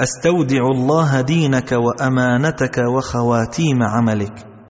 أستودع الله دينك وأمانتك وخواتيم عملك.